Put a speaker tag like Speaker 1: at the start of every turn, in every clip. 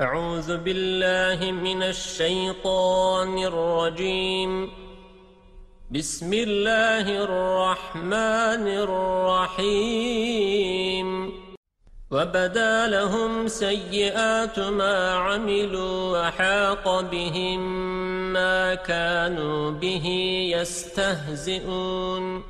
Speaker 1: أعوذ بالله من الشيطان الرجيم بسم الله الرحمن الرحيم وبدا لهم سيئات ما عملوا وحاق بهم ما كانوا به يستهزئون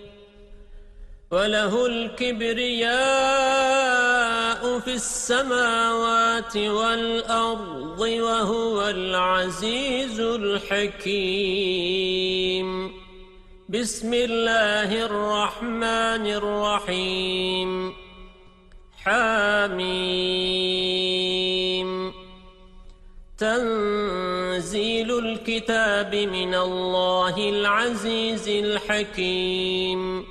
Speaker 1: وله الكبرياء في السماوات والأرض وهو العزيز الحكيم بسم الله الرحمن الرحيم حاميم تنزيل الكتاب من الله العزيز الحكيم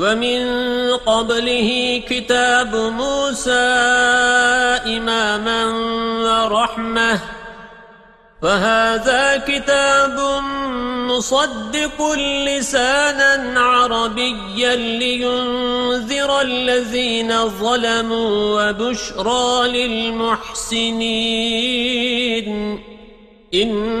Speaker 1: ومن قبله كتاب موسى إماما ورحمة فهذا كتاب مصدق لسانا عربيا لينذر الذين ظلموا وبشرى للمحسنين إن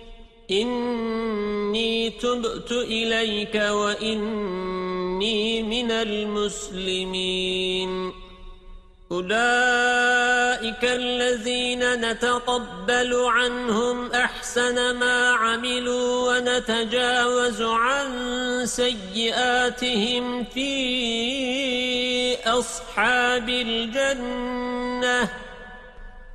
Speaker 1: إِنِّي تُبْتُ إِلَيْكَ وَإِنِّي مِنَ الْمُسْلِمِينَ أُولَئِكَ الَّذِينَ نَتَقَبَّلُ عَنْهُمْ أَحْسَنَ مَا عَمِلُوا وَنَتَجَاوَزُ عَن سَيِّئَاتِهِمْ فِي أَصْحَابِ الْجَنَّةِ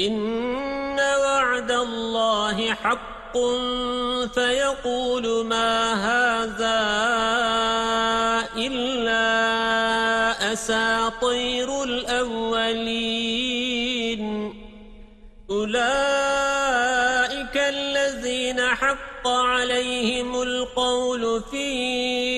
Speaker 1: إِنَّ وَعْدَ اللَّهِ حَقٌّ فَيَقُولُ مَا هَذَا إِلَّا أَسَاطِيرُ الْأَوَّلِينَ أُولَئِكَ الَّذِينَ حَقَّ عَلَيْهِمُ الْقَوْلُ فِي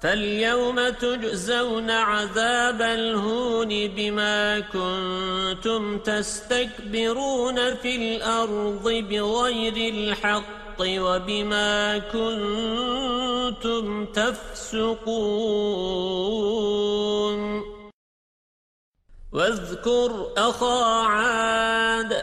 Speaker 1: فاليوم تجزون عذاب الهون بما كنتم تستكبرون في الأرض بغير الحق وبما كنتم تفسقون واذكر أخا عاد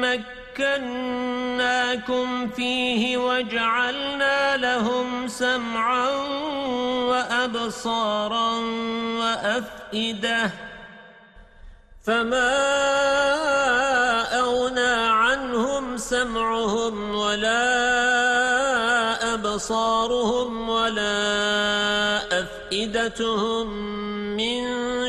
Speaker 1: مكناكم فيه وجعلنا لهم سمعا وأبصارا وأفئدة فما أغنى عنهم سمعهم ولا أبصارهم ولا أفئدتهم من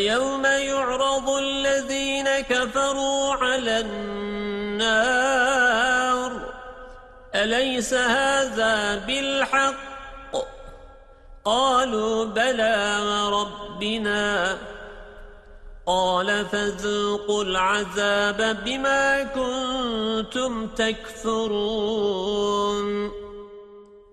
Speaker 1: وَيَوْمَ يُعْرَضُ الَّذِينَ كَفَرُوا عَلَى النَّارِ أَلَيْسَ هَذَا بِالْحَقِّ قَالُوا بَلَى رَبِّنَا قال فذوقوا العذاب بما كنتم تكفرون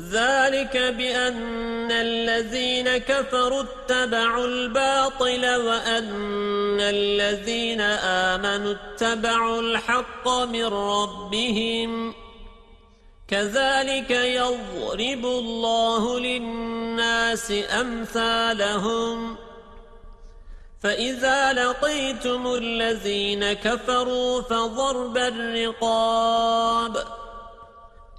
Speaker 1: ذلك بأن الذين كفروا اتبعوا الباطل وأن الذين آمنوا اتبعوا الحق من ربهم كذلك يضرب الله للناس أمثالهم فَإِذَا لَقِيتُمُ الَّذِينَ كَفَرُوا فَضَرْبَ الرِّقَابِ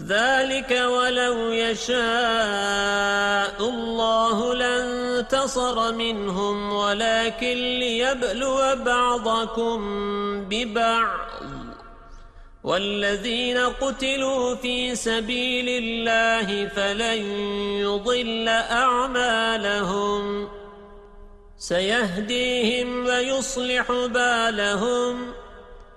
Speaker 1: ذَلِكَ وَلَوْ يَشَاءُ اللَّهُ لَانْتَصَرَ مِنْهُمْ وَلَكِنْ لِيَبْلُوَ بَعْضَكُمْ بِبَعْضٍ وَالَّذِينَ قُتِلُوا فِي سَبِيلِ اللَّهِ فَلَنْ يُضِلَّ أَعْمَالَهُمْ سَيَهْدِيهِمْ وَيُصْلِحُ بَالَهُمْ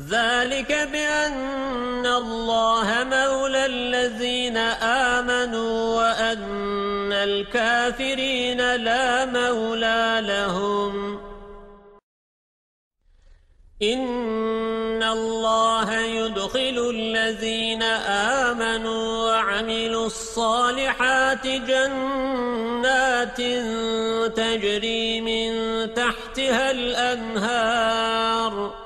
Speaker 1: ذَلِكَ بِأَنَّ اللَّهَ مَوْلَى الَّذِينَ آمَنُوا وَأَنَّ الْكَافِرِينَ لَا مَوْلَى لَهُمْ إِنَّ اللَّهَ يُدْخِلُ الَّذِينَ آمَنُوا وَعَمِلُوا الصَّالِحَاتِ جَنَّاتٍ تَجْرِي مِنْ تَحْتِهَا الْأَنْهَارُ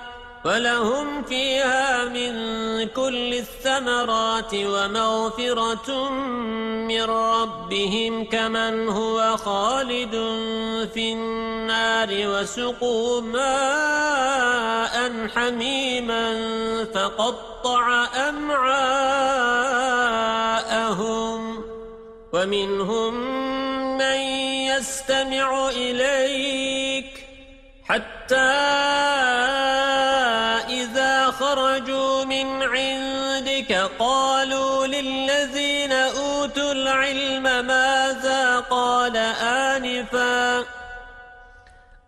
Speaker 1: ولهم فيها من كل الثمرات ومغفرة من ربهم كمن هو خالد في النار وسقوا ماء حميما فقطع أمعاءهم ومنهم من يستمع إليك حتى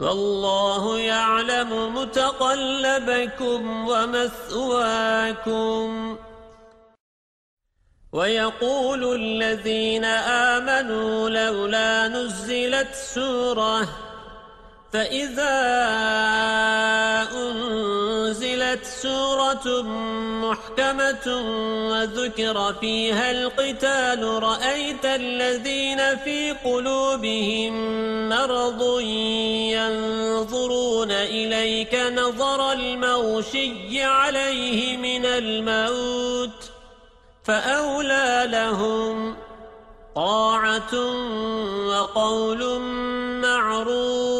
Speaker 1: والله يعلم متقلبكم ومثواكم ويقول الذين آمنوا لولا نزلت سوره فإذا أنزلت سورة محكمة وذكر فيها القتال رأيت الذين في قلوبهم مرض ينظرون إليك نظر الموشي عليه من الموت فأولى لهم طاعة وقول معروف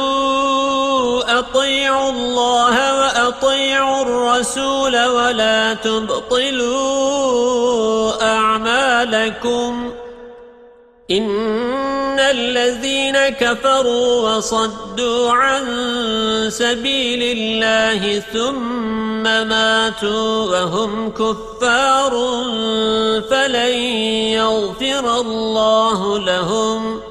Speaker 1: أَطِيعُوا الرسول ولا تبطلوا أعمالكم إن الذين كفروا وصدوا عن سبيل الله ثم ماتوا وهم كفار فلن يغفر الله لهم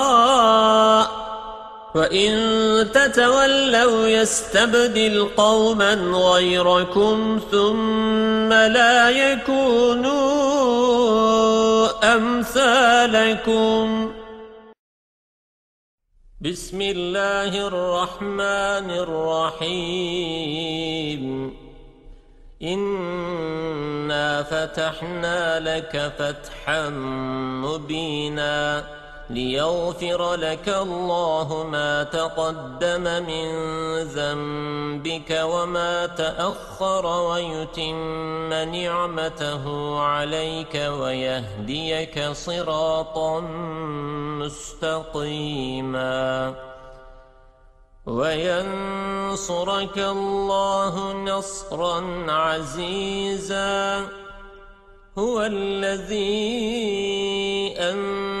Speaker 1: وَإِن تَتَوَلَّوْا يَسْتَبْدِلْ قَوْمًا غَيْرَكُمْ ثُمَّ لَا يَكُونُوا أَمْثَالَكُمْ بِسْمِ اللَّهِ الرَّحْمَنِ الرَّحِيمِ إِنَّا فَتَحْنَا لَكَ فَتْحًا مُبِينًا ليغفر لك الله ما تقدم من ذنبك وما تأخر ويتم نعمته عليك ويهديك صراطا مستقيما وينصرك الله نصرا عزيزا هو الذي أنت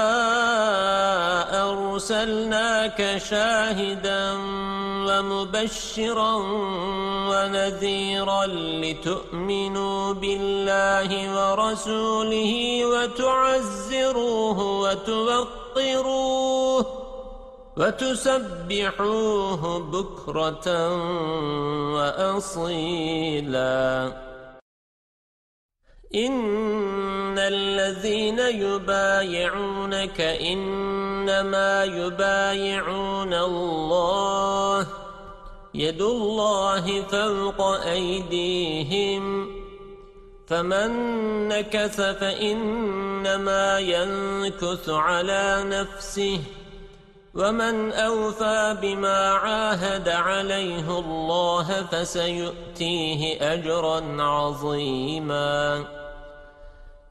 Speaker 1: لك شاهدا ومبشرا ونذيرا لتؤمنوا بالله ورسوله وتعزروه وتوقروه وتسبحوه بكرة وأصيلاً إن الذين يبايعونك إنما يبايعون الله يد الله فوق أيديهم فمن نكث فإنما ينكث على نفسه وَمَنْ أَوْفَى بِمَا عَاهَدَ عَلَيْهُ اللَّهَ فَسَيُؤْتِيهِ أَجْرًا عَظِيمًا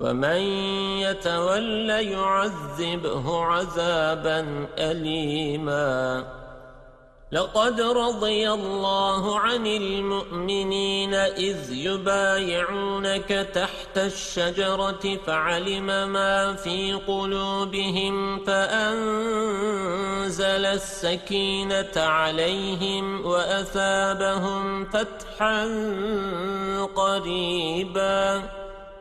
Speaker 1: وَمَن يَتَوَلَّ يُعَذِّبْهُ عَذَابًا أَلِيمًا لَقَدْ رَضِيَ اللَّهُ عَنِ الْمُؤْمِنِينَ إِذْ يُبَايِعُونَكَ تَحْتَ الشَّجَرَةِ فَعَلِمَ مَا فِي قُلُوبِهِمْ فَأَنزَلَ السَّكِينَةَ عَلَيْهِمْ وَأَثَابَهُمْ فَتْحًا قَرِيبًا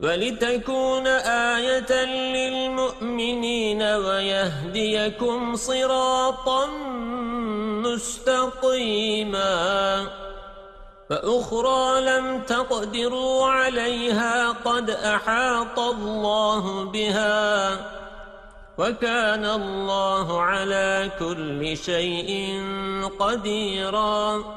Speaker 1: ولتكون آية للمؤمنين ويهديكم صراطا مستقيما فأخرى لم تقدروا عليها قد أحاط الله بها وكان الله على كل شيء قديراً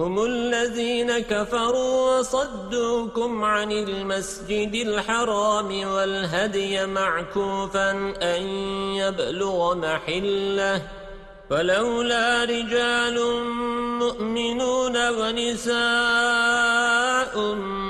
Speaker 1: هم الذين كفروا وصدوكم عن المسجد الحرام والهدي معكوفا أن يبلغ محله فلولا رجال مؤمنون ونساء مؤمنون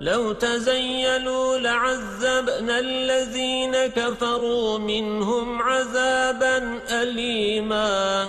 Speaker 1: لو تزينوا لعذبنا الذين كفروا منهم عذابا أليماً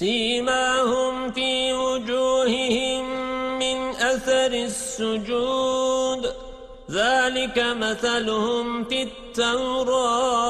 Speaker 1: سيماهم في وجوههم من أثر السجود ذلك مثلهم في التوراة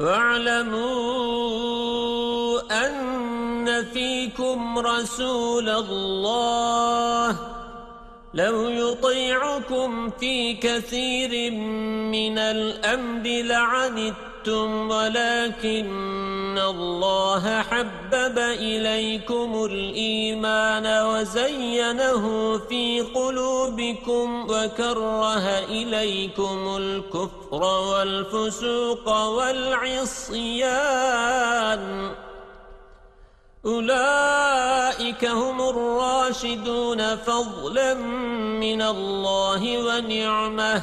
Speaker 1: وَاعْلَمُوا أن فيكم رسول الله لو يطيعكم في كثير من الأمر لعنتم أَنْتُمْ وَلَكِنَّ اللَّهَ حَبَّبَ إِلَيْكُمُ الْإِيمَانَ وَزَيَّنَهُ فِي قُلُوبِكُمْ وَكَرَّهَ إِلَيْكُمُ الْكُفْرَ وَالْفُسُوقَ وَالْعِصْيَانَ أُولَئِكَ هُمُ الرَّاشِدُونَ فَضْلًا مِنَ اللَّهِ وَنِعْمَةً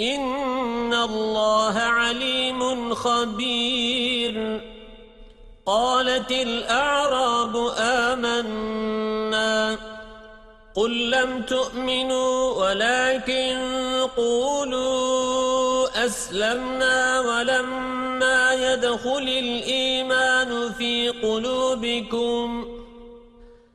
Speaker 1: إِنَّ اللَّهَ عَلِيمٌ خَبِيرٌ قَالَتِ الْأَعْرَابُ آمَنَّا قُل لَّمْ تُؤْمِنُوا وَلَكِن قُولُوا أَسْلَمْنَا وَلَمَّا يَدْخُلِ الْإِيمَانُ فِي قُلُوبِكُمْ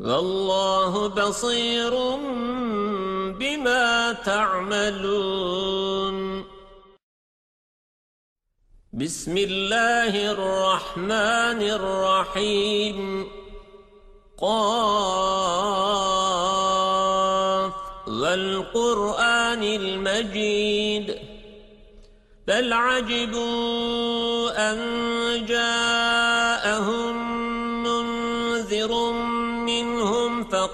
Speaker 1: والله بصير بما تعملون بسم الله الرحمن الرحيم قاف والقرآن المجيد بل عجبوا أن جاءهم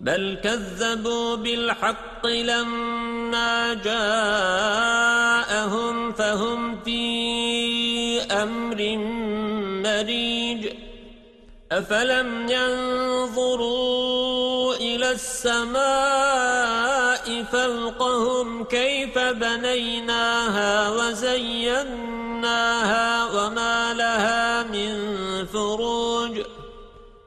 Speaker 1: بل كذبوا بالحق لما جاءهم فهم في أمر مريج أفلم ينظروا إلى السماء فوقهم كيف بنيناها وزيناها وما لها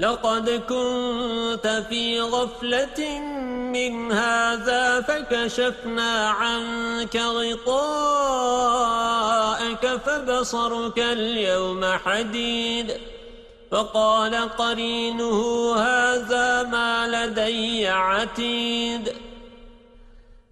Speaker 1: لقد كنت في غفلة من هذا فكشفنا عنك غطاءك فبصرك اليوم حديد فقال قرينه هذا ما لدي عتيد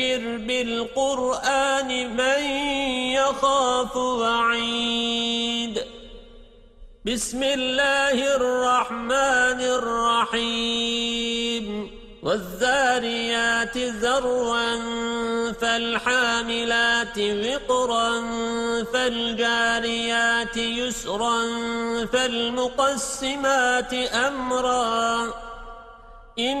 Speaker 1: فَذَكِّرْ بِالْقُرْآنِ مَنْ يَخَافُ وَعِيدٍ بسم الله الرحمن الرحيم والذاريات ذروا فالحاملات وقرا فالجاريات يسرا فالمقسمات أمرا إن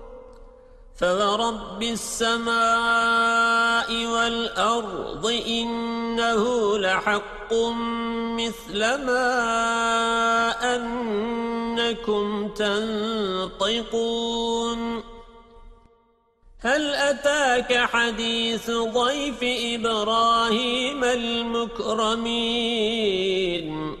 Speaker 1: فورب السماء والأرض إنه لحق مثل ما أنكم تنطقون هل أتاك حديث ضيف إبراهيم المكرمين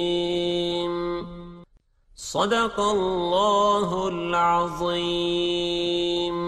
Speaker 1: صدق الله العظيم